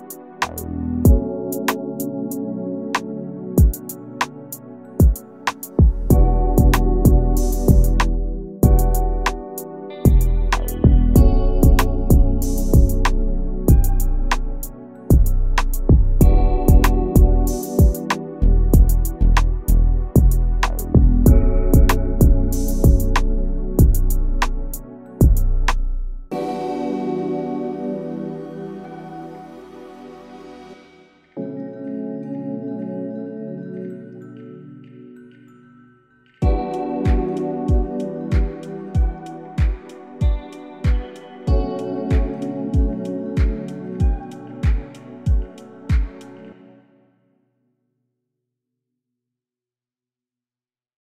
you